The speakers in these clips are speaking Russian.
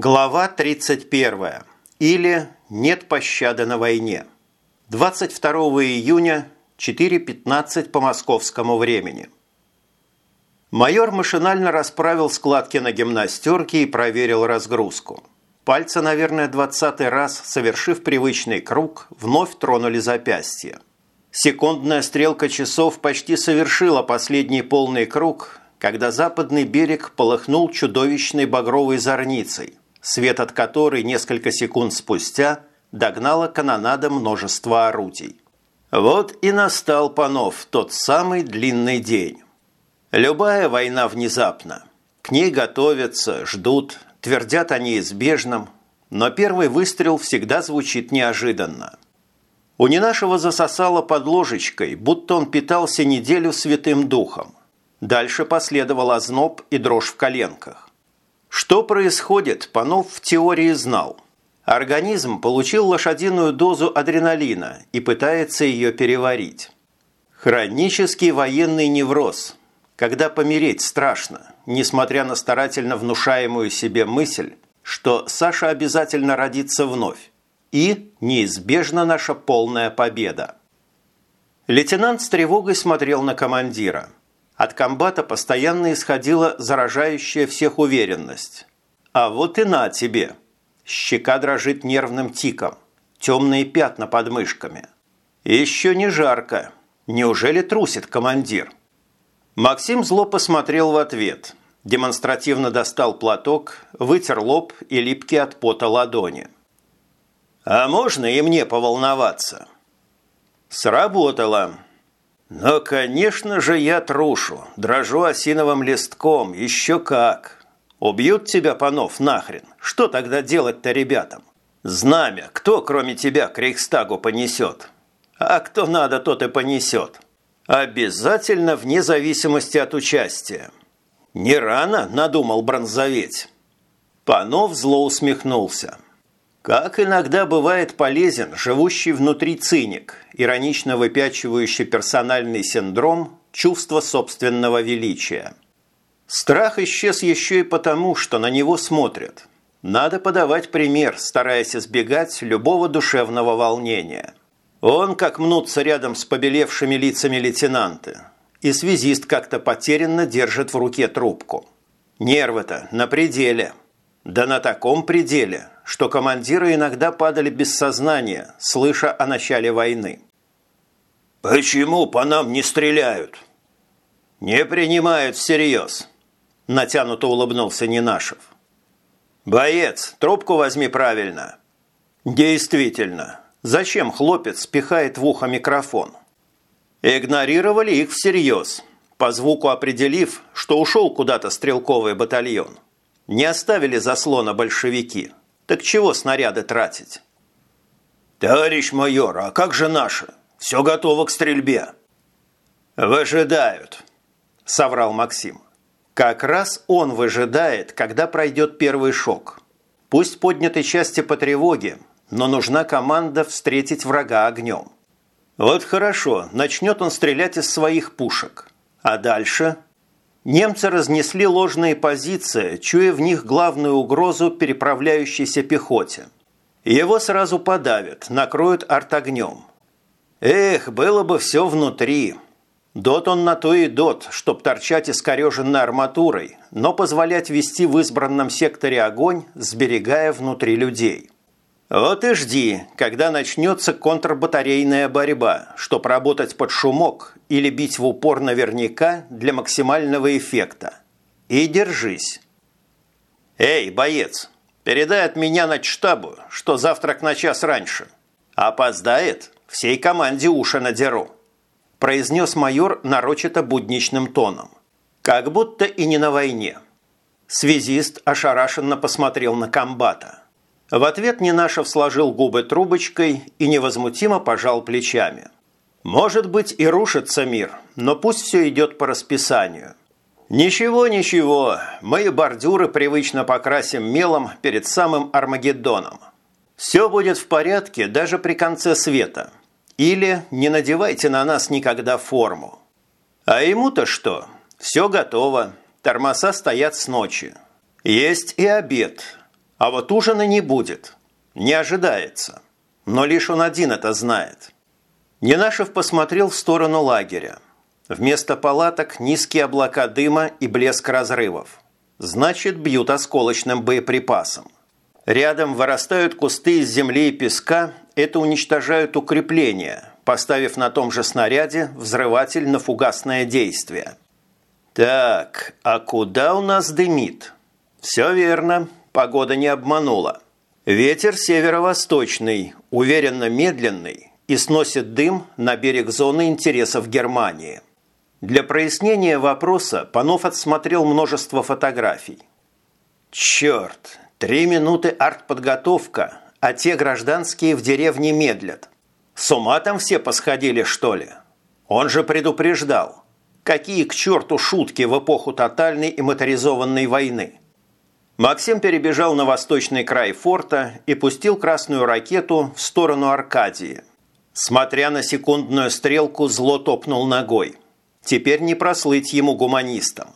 Глава 31. Или «Нет пощады на войне». 22 июня, 4.15 по московскому времени. Майор машинально расправил складки на гимнастерке и проверил разгрузку. Пальцы, наверное, двадцатый раз, совершив привычный круг, вновь тронули запястье. Секундная стрелка часов почти совершила последний полный круг, когда западный берег полыхнул чудовищной багровой зорницей, свет от которой несколько секунд спустя догнала канонада множества орудий. Вот и настал Панов тот самый длинный день. Любая война внезапна. К ней готовятся, ждут, твердят о неизбежном, но первый выстрел всегда звучит неожиданно. У Ненашева засосало под ложечкой, будто он питался неделю святым духом. Дальше последовал озноб и дрожь в коленках. Что происходит, Панов в теории знал. Организм получил лошадиную дозу адреналина и пытается ее переварить. Хронический военный невроз, когда помереть страшно, несмотря на старательно внушаемую себе мысль, что Саша обязательно родится вновь, и неизбежна наша полная победа. Лейтенант с тревогой смотрел на командира – от комбата постоянно исходила заражающая всех уверенность. А вот и на тебе. Щека дрожит нервным тиком. Темные пятна под мышками. Еще не жарко. Неужели трусит командир? Максим зло посмотрел в ответ. Демонстративно достал платок, вытер лоб и липкий от пота ладони. «А можно и мне поволноваться?» «Сработало. Но, конечно же, я трушу, дрожу осиновым листком, еще как. Убьют тебя, панов, нахрен. Что тогда делать-то ребятам? Знамя, кто кроме тебя к Рейхстагу понесет? А кто надо, тот и понесет. Обязательно вне зависимости от участия. Не рано надумал бронзоветь. Панов зло усмехнулся. Как иногда бывает полезен живущий внутри циник, иронично выпячивающий персональный синдром чувства собственного величия. Страх исчез еще и потому, что на него смотрят. Надо подавать пример, стараясь избегать любого душевного волнения. Он как мнутся рядом с побелевшими лицами лейтенанты. И связист как-то потерянно держит в руке трубку. Нервы-то на пределе. Да на таком пределе, что командиры иногда падали без сознания, слыша о начале войны. «Почему по нам не стреляют?» «Не принимают всерьез», – натянуто улыбнулся Нинашев. «Боец, трубку возьми правильно». «Действительно, зачем хлопец пихает в ухо микрофон?» Игнорировали их всерьез, по звуку определив, что ушел куда-то стрелковый батальон. Не оставили заслона большевики – так чего снаряды тратить? «Товарищ майор, а как же наши? Все готово к стрельбе». «Выжидают», – соврал Максим. «Как раз он выжидает, когда пройдет первый шок. Пусть подняты части по тревоге, но нужна команда встретить врага огнем. Вот хорошо, начнет он стрелять из своих пушек. А дальше Немцы разнесли ложные позиции, чуя в них главную угрозу переправляющейся пехоте. Его сразу подавят, накроют артогнем. Эх, было бы все внутри. Дот он на то и дот, чтоб торчать искореженной арматурой, но позволять вести в избранном секторе огонь, сберегая внутри людей. Вот и жди, когда начнется контрбатарейная борьба, чтоб работать под шумок или бить в упор наверняка для максимального эффекта. И держись. Эй, боец, передай от меня на штабу, что завтрак на час раньше. Опоздает, всей команде уши надеру. Произнес майор нарочито будничным тоном. Как будто и не на войне. Связист ошарашенно посмотрел на комбата. В ответ Нинашев сложил губы трубочкой и невозмутимо пожал плечами. «Может быть и рушится мир, но пусть все идет по расписанию. Ничего, ничего, мы бордюры привычно покрасим мелом перед самым Армагеддоном. Все будет в порядке даже при конце света. Или не надевайте на нас никогда форму. А ему-то что? Все готово, тормоза стоят с ночи. Есть и обед, А вот ужина не будет. Не ожидается. Но лишь он один это знает. Ненашев посмотрел в сторону лагеря. Вместо палаток низкие облака дыма и блеск разрывов. Значит, бьют осколочным боеприпасом. Рядом вырастают кусты из земли и песка, это уничтожают укрепления, поставив на том же снаряде взрыватель на фугасное действие. Так, а куда у нас дымит? Все верно, погода не обманула. Ветер северо-восточный, уверенно медленный и сносит дым на берег зоны интересов Германии. Для прояснения вопроса Панов отсмотрел множество фотографий. Черт, три минуты артподготовка, а те гражданские в деревне медлят. С ума там все посходили, что ли? Он же предупреждал. Какие к черту шутки в эпоху тотальной и моторизованной войны? Максим перебежал на восточный край форта и пустил красную ракету в сторону Аркадии. Смотря на секундную стрелку, зло топнул ногой. Теперь не прослыть ему гуманистом.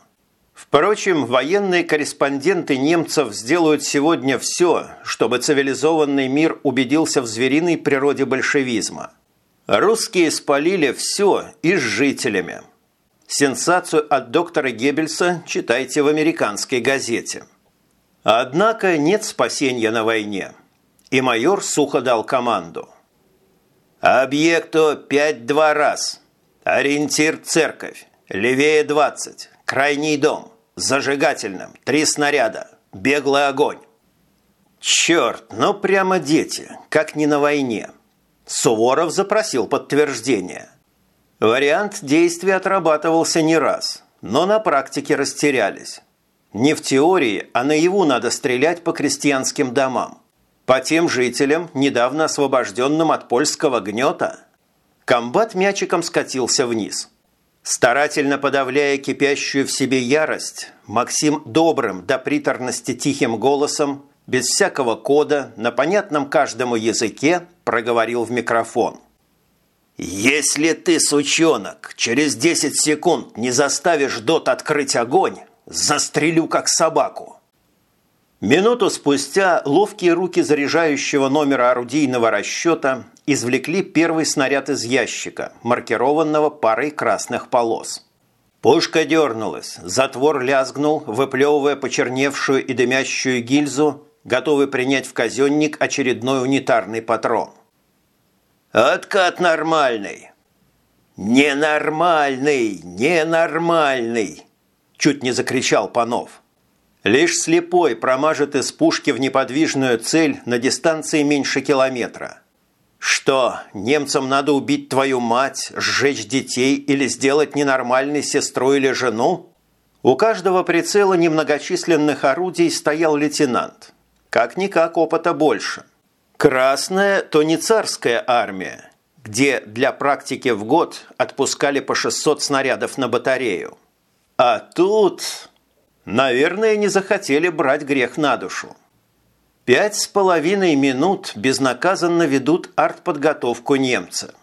Впрочем, военные корреспонденты немцев сделают сегодня все, чтобы цивилизованный мир убедился в звериной природе большевизма. Русские спалили все и с жителями. Сенсацию от доктора Геббельса читайте в американской газете. Однако нет спасения на войне. И майор сухо дал команду. «Объекту 5-2 раз. Ориентир церковь. Левее 20. Крайний дом. Зажигательным. Три снаряда. Беглый огонь». «Черт, ну прямо дети, как не на войне». Суворов запросил подтверждение. Вариант действия отрабатывался не раз, но на практике растерялись. Не в теории, а наяву надо стрелять по крестьянским домам. По тем жителям, недавно освобожденным от польского гнета. Комбат мячиком скатился вниз. Старательно подавляя кипящую в себе ярость, Максим добрым до приторности тихим голосом, без всякого кода, на понятном каждому языке, проговорил в микрофон. «Если ты, сучонок, через 10 секунд не заставишь ДОТ открыть огонь, Застрелю, как собаку!» Минуту спустя ловкие руки заряжающего номера орудийного расчета извлекли первый снаряд из ящика, маркированного парой красных полос. Пушка дернулась, затвор лязгнул, выплевывая почерневшую и дымящую гильзу, готовый принять в казенник очередной унитарный патрон. «Откат нормальный!» «Ненормальный! Ненормальный!» Чуть не закричал Панов. Лишь слепой промажет из пушки в неподвижную цель на дистанции меньше километра. Что, немцам надо убить твою мать, сжечь детей или сделать ненормальной сестру или жену? У каждого прицела немногочисленных орудий стоял лейтенант. Как-никак опыта больше. Красная – то не царская армия, где для практики в год отпускали по 600 снарядов на батарею. А тут, наверное, не захотели брать грех на душу. Пять с половиной минут безнаказанно ведут артподготовку немца.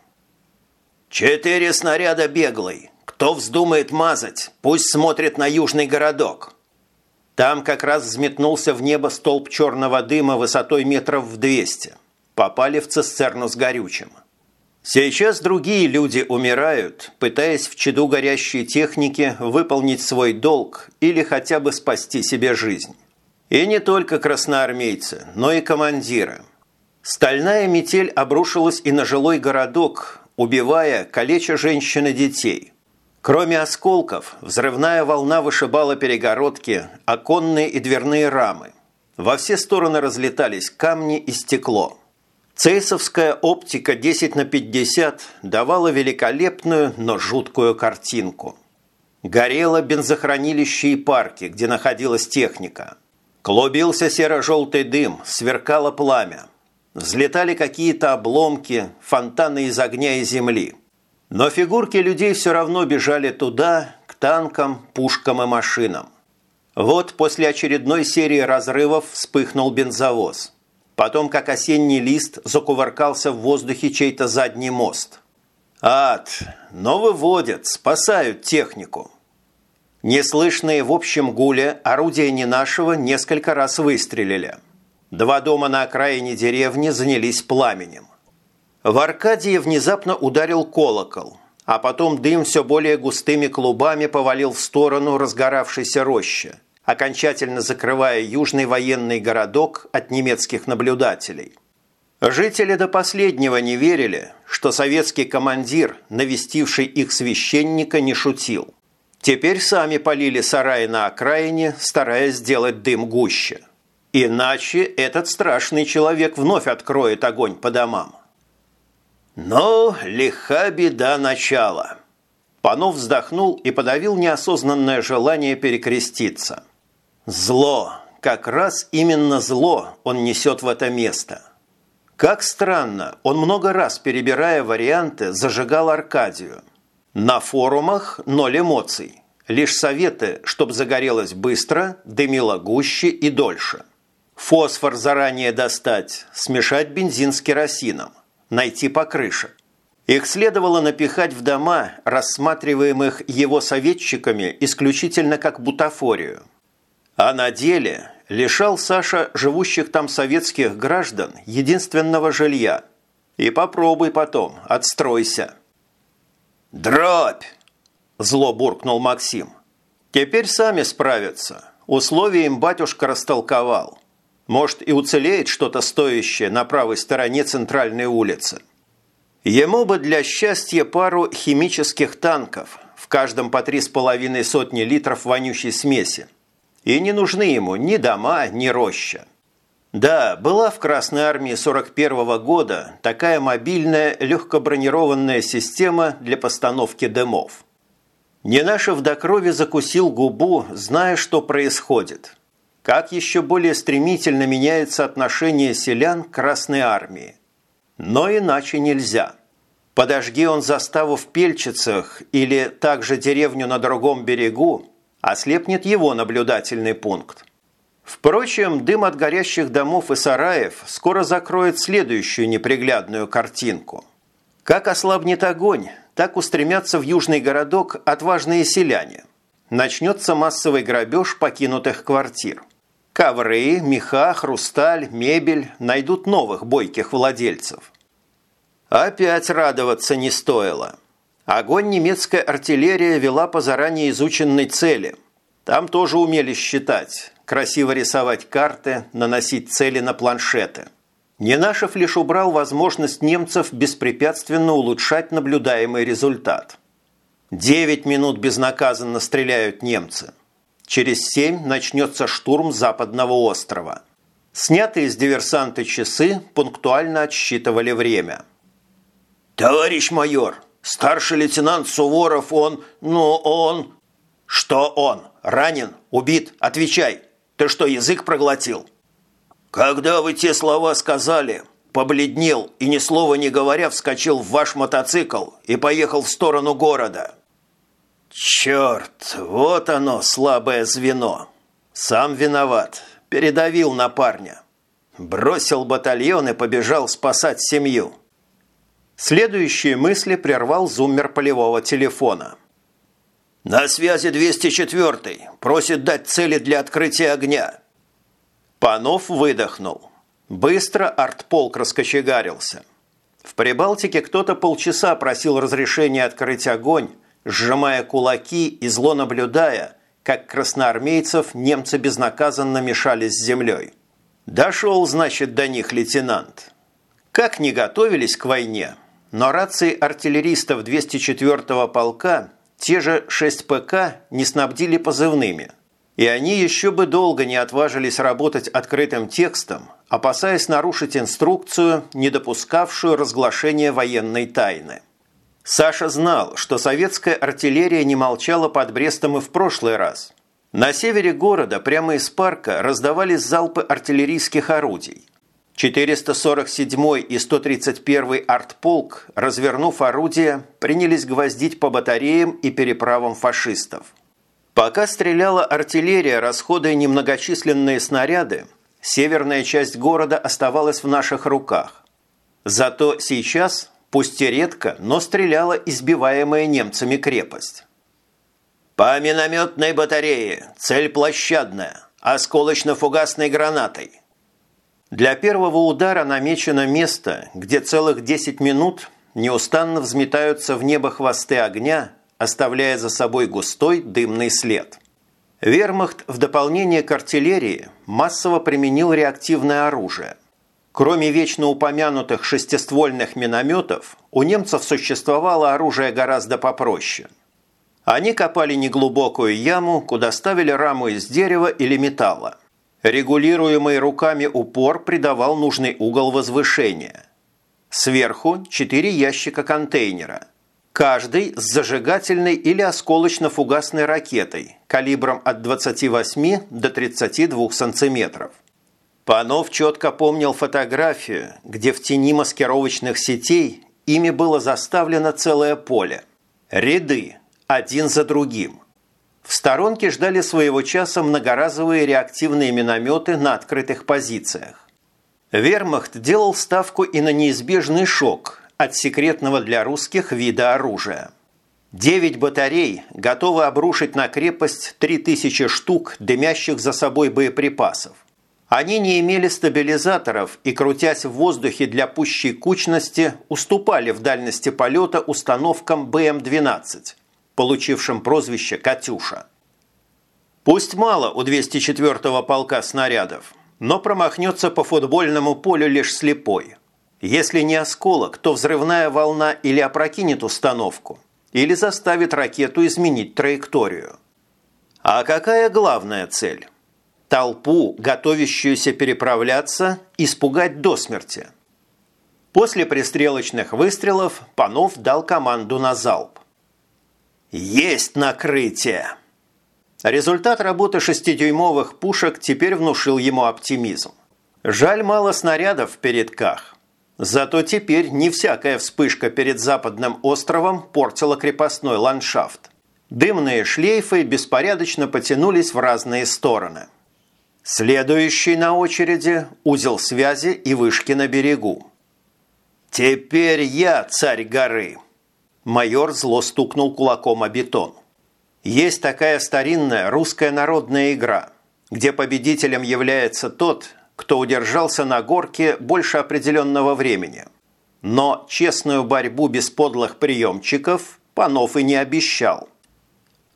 «Четыре снаряда беглый. Кто вздумает мазать, пусть смотрит на южный городок». Там как раз взметнулся в небо столб черного дыма высотой метров в двести. Попали в цистерну с горючим. Сейчас другие люди умирают, пытаясь в чаду горящей техники выполнить свой долг или хотя бы спасти себе жизнь. И не только красноармейцы, но и командиры. Стальная метель обрушилась и на жилой городок, убивая, калеча женщин и детей. Кроме осколков, взрывная волна вышибала перегородки, оконные и дверные рамы. Во все стороны разлетались камни и стекло. Цейсовская оптика 10 на 50 давала великолепную, но жуткую картинку. Горело бензохранилище и парки, где находилась техника. Клубился серо-желтый дым, сверкало пламя. Взлетали какие-то обломки, фонтаны из огня и земли. Но фигурки людей все равно бежали туда, к танкам, пушкам и машинам. Вот после очередной серии разрывов вспыхнул бензовоз – Потом, как осенний лист, закувыркался в воздухе чей-то задний мост. Ад! Но выводят, спасают технику. Неслышные в общем гуле орудия не нашего несколько раз выстрелили. Два дома на окраине деревни занялись пламенем. В Аркадии внезапно ударил колокол, а потом дым все более густыми клубами повалил в сторону разгоравшейся рощи, окончательно закрывая южный военный городок от немецких наблюдателей. Жители до последнего не верили, что советский командир, навестивший их священника, не шутил. Теперь сами полили сараи на окраине, стараясь сделать дым гуще. Иначе этот страшный человек вновь откроет огонь по домам. Но лиха беда начала. Панов вздохнул и подавил неосознанное желание перекреститься. Зло, как раз именно зло он несет в это место. Как странно, он много раз, перебирая варианты, зажигал Аркадию. На форумах ноль эмоций. Лишь советы, чтобы загорелось быстро, дымило гуще и дольше. Фосфор заранее достать, смешать бензин с керосином найти по крыше. Их следовало напихать в дома, рассматриваемых его советчиками исключительно как бутафорию. А на деле лишал Саша живущих там советских граждан единственного жилья. И попробуй потом, отстройся. «Дробь!» – зло буркнул Максим. «Теперь сами справятся. Условия им батюшка растолковал. Может, и уцелеет что-то стоящее на правой стороне центральной улицы. Ему бы для счастья пару химических танков, в каждом по три с половиной сотни литров вонючей смеси. И не нужны ему ни дома, ни роща. Да, была в Красной армии 41 -го года такая мобильная легкобронированная система для постановки дымов. Ненашев до крови закусил губу, зная, что происходит – как еще более стремительно меняется отношение селян к Красной Армии. Но иначе нельзя. Подожги он заставу в Пельчицах или также деревню на другом берегу, ослепнет его наблюдательный пункт. Впрочем, дым от горящих домов и сараев скоро закроет следующую неприглядную картинку. Как ослабнет огонь, так устремятся в южный городок отважные селяне. Начнется массовый грабеж покинутых квартир. Ковры, меха, хрусталь, мебель найдут новых бойких владельцев. Опять радоваться не стоило. Огонь немецкая артиллерия вела по заранее изученной цели. Там тоже умели считать, красиво рисовать карты, наносить цели на планшеты. Ненашев лишь убрал возможность немцев беспрепятственно улучшать наблюдаемый результат. Девять минут безнаказанно стреляют немцы – Через семь начнется штурм западного острова. Снятые с диверсанты часы пунктуально отсчитывали время. «Товарищ майор, старший лейтенант Суворов, он... ну, он...» «Что он? Ранен? Убит? Отвечай! Ты что, язык проглотил?» «Когда вы те слова сказали, побледнел и ни слова не говоря вскочил в ваш мотоцикл и поехал в сторону города». «Черт, вот оно, слабое звено. Сам виноват. Передавил на парня. Бросил батальон и побежал спасать семью». Следующие мысли прервал зуммер полевого телефона. «На связи 204-й. Просит дать цели для открытия огня». Панов выдохнул. Быстро артполк раскочегарился. В Прибалтике кто-то полчаса просил разрешения открыть огонь, сжимая кулаки и зло наблюдая, как красноармейцев немцы безнаказанно мешались с землей. Дошел, значит, до них лейтенант. Как не готовились к войне, но рации артиллеристов 204-го полка те же 6 ПК не снабдили позывными, и они еще бы долго не отважились работать открытым текстом, опасаясь нарушить инструкцию, не допускавшую разглашения военной тайны. Саша знал, что советская артиллерия не молчала под Брестом и в прошлый раз. На севере города, прямо из парка, раздавались залпы артиллерийских орудий. 447 и 131 артполк, развернув орудия, принялись гвоздить по батареям и переправам фашистов. Пока стреляла артиллерия, расходуя немногочисленные снаряды, северная часть города оставалась в наших руках. Зато сейчас пусть и редко, но стреляла избиваемая немцами крепость. «По минометной батарее, цель площадная, осколочно-фугасной гранатой». Для первого удара намечено место, где целых 10 минут неустанно взметаются в небо хвосты огня, оставляя за собой густой дымный след. Вермахт в дополнение к артиллерии массово применил реактивное оружие. Кроме вечно упомянутых шестиствольных минометов, у немцев существовало оружие гораздо попроще. Они копали неглубокую яму, куда ставили раму из дерева или металла. Регулируемый руками упор придавал нужный угол возвышения. Сверху четыре ящика контейнера. Каждый с зажигательной или осколочно-фугасной ракетой калибром от 28 до 32 сантиметров. Панов четко помнил фотографию, где в тени маскировочных сетей ими было заставлено целое поле. Ряды, один за другим – в сторонке ждали своего часа многоразовые реактивные минометы на открытых позициях. Вермахт делал ставку и на неизбежный шок от секретного для русских вида оружия. Девять батарей готовы обрушить на крепость 3000 штук дымящих за собой боеприпасов. Они не имели стабилизаторов и, крутясь в воздухе для пущей кучности, уступали в дальности полета установкам БМ-12 получившим прозвище «Катюша». Пусть мало у 204-го полка снарядов, но промахнется по футбольному полю лишь слепой. Если не осколок, то взрывная волна или опрокинет установку, или заставит ракету изменить траекторию. А какая главная цель? Толпу, готовящуюся переправляться, испугать до смерти. После пристрелочных выстрелов Панов дал команду на залп. Есть накрытие! Результат работы шестидюймовых пушек теперь внушил ему оптимизм. Жаль мало снарядов в передках. Зато теперь не всякая вспышка перед западным островом портила крепостной ландшафт. Дымные шлейфы беспорядочно потянулись в разные стороны. Следующий на очереди – узел связи и вышки на берегу. «Теперь я царь горы!» Майор зло стукнул кулаком о бетон. Есть такая старинная русская народная игра, где победителем является тот, кто удержался на горке больше определенного времени. Но честную борьбу без подлых приемчиков Панов и не обещал.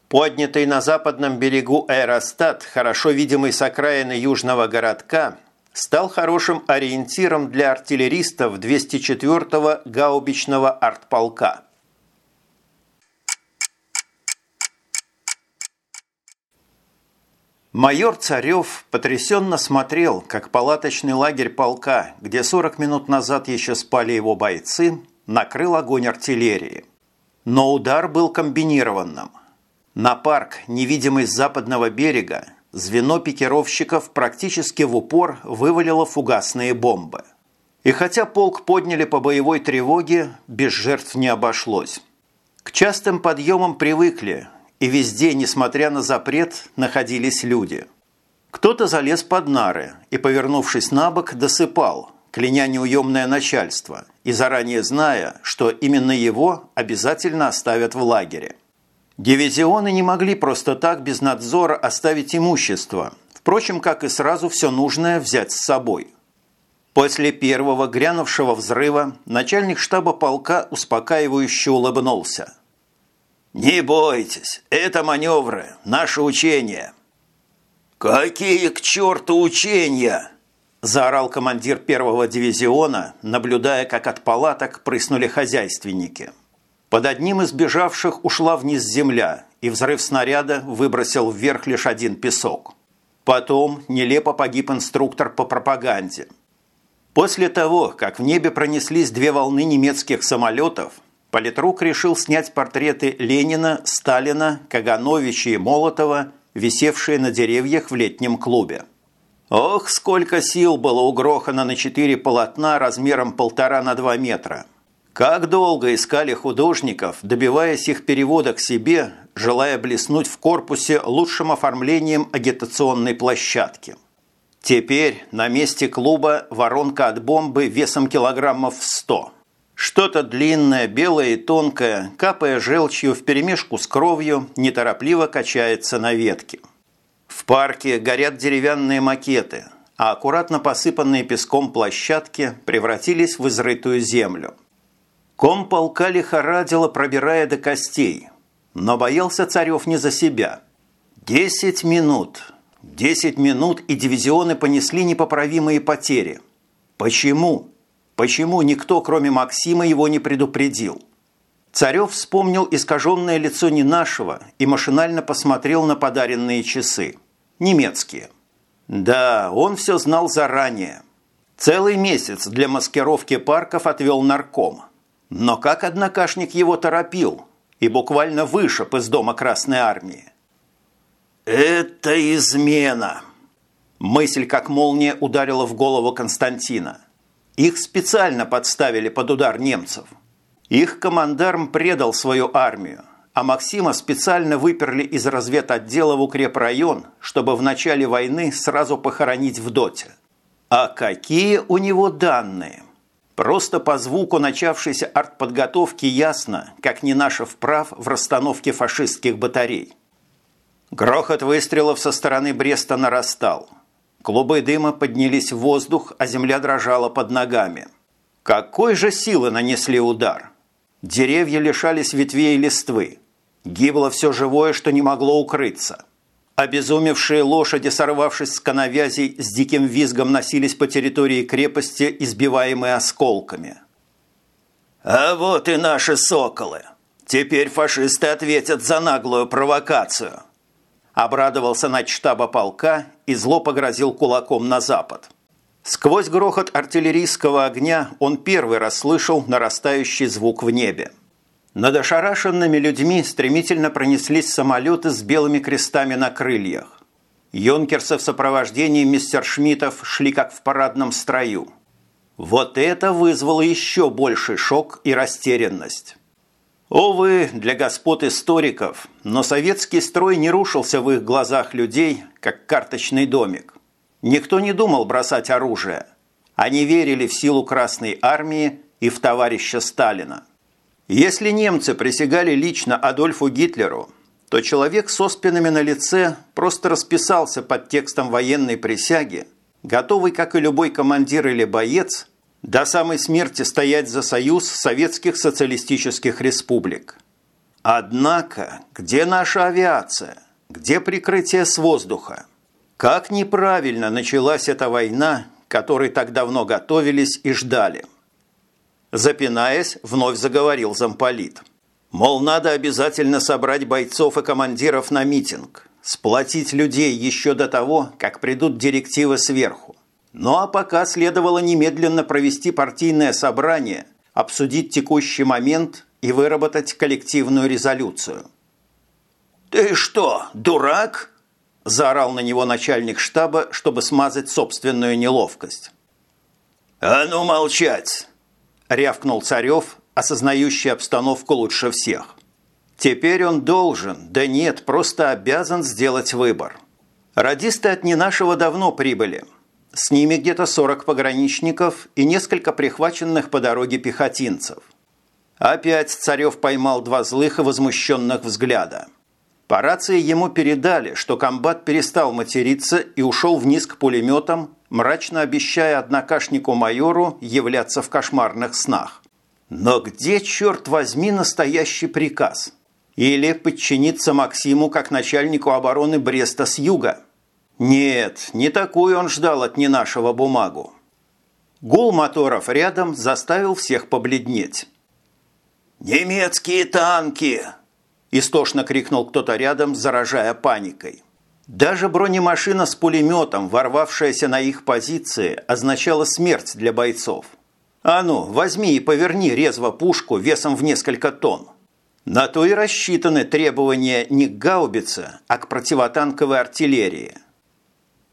Поднятый на западном берегу аэростат, хорошо видимый с окраины южного городка, стал хорошим ориентиром для артиллеристов 204-го гаубичного артполка. Майор Царев потрясенно смотрел, как палаточный лагерь полка, где 40 минут назад еще спали его бойцы, накрыл огонь артиллерии. Но удар был комбинированным. На парк, невидимый с западного берега, звено пикировщиков практически в упор вывалило фугасные бомбы. И хотя полк подняли по боевой тревоге, без жертв не обошлось. К частым подъемам привыкли, и везде, несмотря на запрет, находились люди. Кто-то залез под нары и, повернувшись на бок, досыпал, кляня неуемное начальство и заранее зная, что именно его обязательно оставят в лагере. Дивизионы не могли просто так без надзора оставить имущество, впрочем, как и сразу все нужное взять с собой. После первого грянувшего взрыва начальник штаба полка успокаивающе улыбнулся – «Не бойтесь, это маневры, наше учение». «Какие к черту учения?» – заорал командир первого дивизиона, наблюдая, как от палаток прыснули хозяйственники. Под одним из бежавших ушла вниз земля, и взрыв снаряда выбросил вверх лишь один песок. Потом нелепо погиб инструктор по пропаганде. После того, как в небе пронеслись две волны немецких самолетов, Политрук решил снять портреты Ленина, Сталина, Кагановича и Молотова, висевшие на деревьях в летнем клубе. Ох, сколько сил было угрохано на четыре полотна размером полтора на два метра. Как долго искали художников, добиваясь их перевода к себе, желая блеснуть в корпусе лучшим оформлением агитационной площадки. Теперь на месте клуба воронка от бомбы весом килограммов в сто – что-то длинное, белое и тонкое, капая желчью вперемешку с кровью, неторопливо качается на ветке. В парке горят деревянные макеты, а аккуратно посыпанные песком площадки превратились в изрытую землю. Ком полка лихорадило, пробирая до костей, но боялся Царев не за себя. Десять минут. Десять минут, и дивизионы понесли непоправимые потери. Почему? Почему никто, кроме Максима, его не предупредил? Царев вспомнил искаженное лицо не нашего и машинально посмотрел на подаренные часы. Немецкие. Да, он все знал заранее. Целый месяц для маскировки парков отвел нарком. Но как однокашник его торопил и буквально вышиб из дома Красной Армии. «Это измена!» Мысль, как молния, ударила в голову Константина. Их специально подставили под удар немцев – их командарм предал свою армию, а Максима специально выперли из разведотдела в укрепрайон, чтобы в начале войны сразу похоронить в доте. А какие у него данные? Просто по звуку начавшейся артподготовки ясно, как не наша вправ в расстановке фашистских батарей. Грохот выстрелов со стороны Бреста нарастал. Клубы дыма поднялись в воздух, а земля дрожала под ногами. Какой же силы нанесли удар? Деревья лишались ветвей и листвы. Гибло все живое, что не могло укрыться. Обезумевшие лошади, сорвавшись с коновязей, с диким визгом носились по территории крепости, избиваемые осколками. «А вот и наши соколы! Теперь фашисты ответят за наглую провокацию!» Обрадовался начштаба полка и зло погрозил кулаком на запад. Сквозь грохот артиллерийского огня он первый раз слышал нарастающий звук в небе. Над ошарашенными людьми стремительно пронеслись самолеты с белыми крестами на крыльях. Йонкерсы в сопровождении мистер Шмитов шли как в парадном строю. Вот это вызвало еще больший шок и растерянность. Овы, для господ историков, но советский строй не рушился в их глазах людей, как карточный домик. Никто не думал бросать оружие. Они верили в силу Красной Армии и в товарища Сталина. Если немцы присягали лично Адольфу Гитлеру, то человек с оспинами на лице просто расписался под текстом военной присяги, готовый, как и любой командир или боец, до самой смерти стоять за союз советских социалистических республик. Однако, где наша авиация? Где прикрытие с воздуха? Как неправильно началась эта война, которой так давно готовились и ждали. Запинаясь, вновь заговорил замполит. Мол, надо обязательно собрать бойцов и командиров на митинг, сплотить людей еще до того, как придут директивы сверху. Ну а пока следовало немедленно провести партийное собрание, обсудить текущий момент и выработать коллективную резолюцию. «Ты что, дурак?» Заорал на него начальник штаба, чтобы смазать собственную неловкость. «А ну молчать!» – рявкнул Царев, осознающий обстановку лучше всех. Теперь он должен, да нет, просто обязан сделать выбор. Радисты от не нашего давно прибыли. С ними где-то 40 пограничников и несколько прихваченных по дороге пехотинцев. Опять Царев поймал два злых и возмущенных взгляда – по рации ему передали, что комбат перестал материться и ушел вниз к пулеметам, мрачно обещая однокашнику-майору являться в кошмарных снах. Но где, черт возьми, настоящий приказ? Или подчиниться Максиму как начальнику обороны Бреста с юга? Нет, не такую он ждал от не нашего бумагу. Гул моторов рядом заставил всех побледнеть. «Немецкие танки!» Истошно крикнул кто-то рядом, заражая паникой. Даже бронемашина с пулеметом, ворвавшаяся на их позиции, означала смерть для бойцов. А ну, возьми и поверни резво пушку весом в несколько тонн. На то и рассчитаны требования не к гаубице, а к противотанковой артиллерии.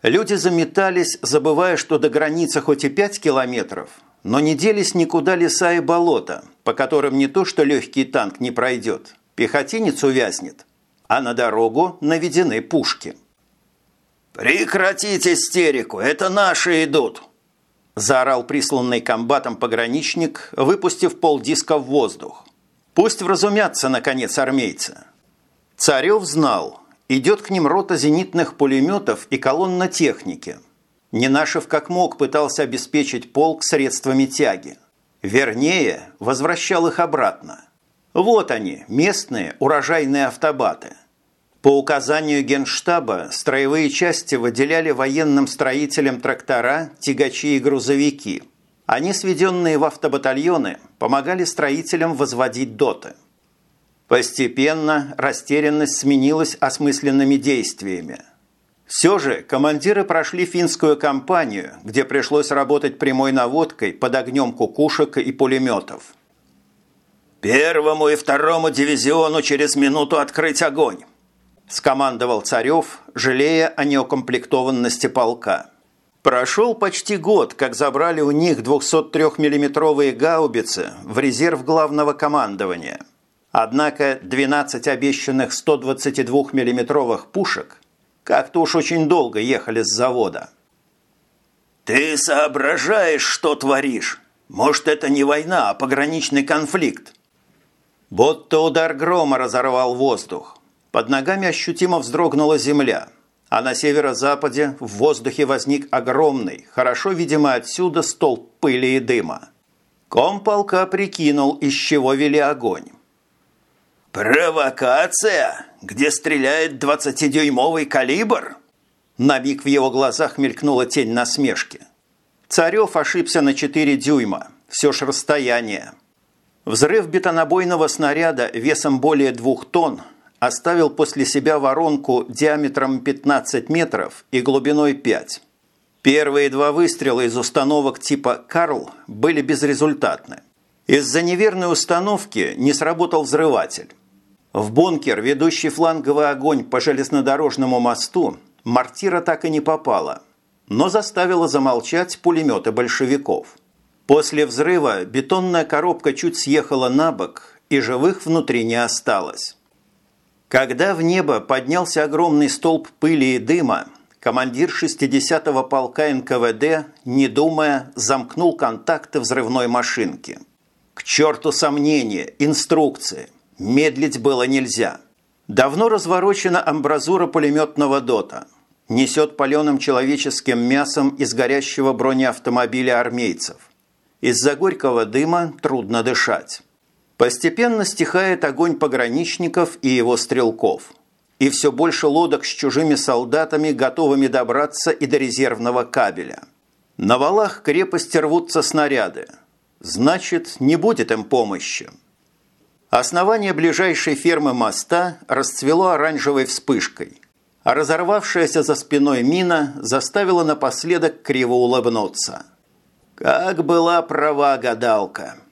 Люди заметались, забывая, что до границы хоть и 5 километров, но не делись никуда леса и болота, по которым не то что легкий танк не пройдет, Пехотинец увязнет, а на дорогу наведены пушки. «Прекратить истерику! Это наши идут!» Заорал присланный комбатом пограничник, выпустив полдиска в воздух. «Пусть вразумятся, наконец, армейцы!» Царев знал, идет к ним рота зенитных пулеметов и колонна техники. Ненашев как мог пытался обеспечить полк средствами тяги. Вернее, возвращал их обратно. Вот они, местные урожайные автобаты. По указанию Генштаба строевые части выделяли военным строителям трактора, тягачи и грузовики. Они, сведенные в автобатальоны, помогали строителям возводить доты. Постепенно растерянность сменилась осмысленными действиями. Все же командиры прошли финскую кампанию, где пришлось работать прямой наводкой под огнем кукушек и пулеметов. «Первому и второму дивизиону через минуту открыть огонь!» – скомандовал Царев, жалея о неукомплектованности полка. Прошел почти год, как забрали у них 203-миллиметровые гаубицы в резерв главного командования – Однако 12 обещанных 122 миллиметровых пушек как-то уж очень долго ехали с завода. «Ты соображаешь, что творишь? Может, это не война, а пограничный конфликт?» Будто удар грома разорвал воздух. Под ногами ощутимо вздрогнула земля, а на северо-западе в воздухе возник огромный, хорошо видимо отсюда столб пыли и дыма. Комполка прикинул, из чего вели огонь. «Провокация? Где стреляет двадцатидюймовый калибр?» На миг в его глазах мелькнула тень насмешки. Царев ошибся на 4 дюйма. Все ж расстояние. Взрыв бетонобойного снаряда весом более двух тонн оставил после себя воронку диаметром 15 метров и глубиной 5. Первые два выстрела из установок типа «Карл» были безрезультатны. Из-за неверной установки не сработал взрыватель. В бункер, ведущий фланговый огонь по железнодорожному мосту, мортира так и не попала, но заставила замолчать пулеметы большевиков. После взрыва бетонная коробка чуть съехала на бок, и живых внутри не осталось. Когда в небо поднялся огромный столб пыли и дыма, командир 60-го полка НКВД, не думая, замкнул контакты взрывной машинки. К черту сомнения, инструкции – Медлить было нельзя. Давно разворочена амбразура пулеметного дота. Несет паленым человеческим мясом из горящего бронеавтомобиля армейцев. Из-за горького дыма трудно дышать. Постепенно стихает огонь пограничников и его стрелков. И все больше лодок с чужими солдатами, готовыми добраться и до резервного кабеля. На валах крепости рвутся снаряды. Значит, не будет им помощи. Основание ближайшей фермы моста расцвело оранжевой вспышкой, а разорвавшаяся за спиной мина заставила напоследок криво улыбнуться. Как была права гадалка –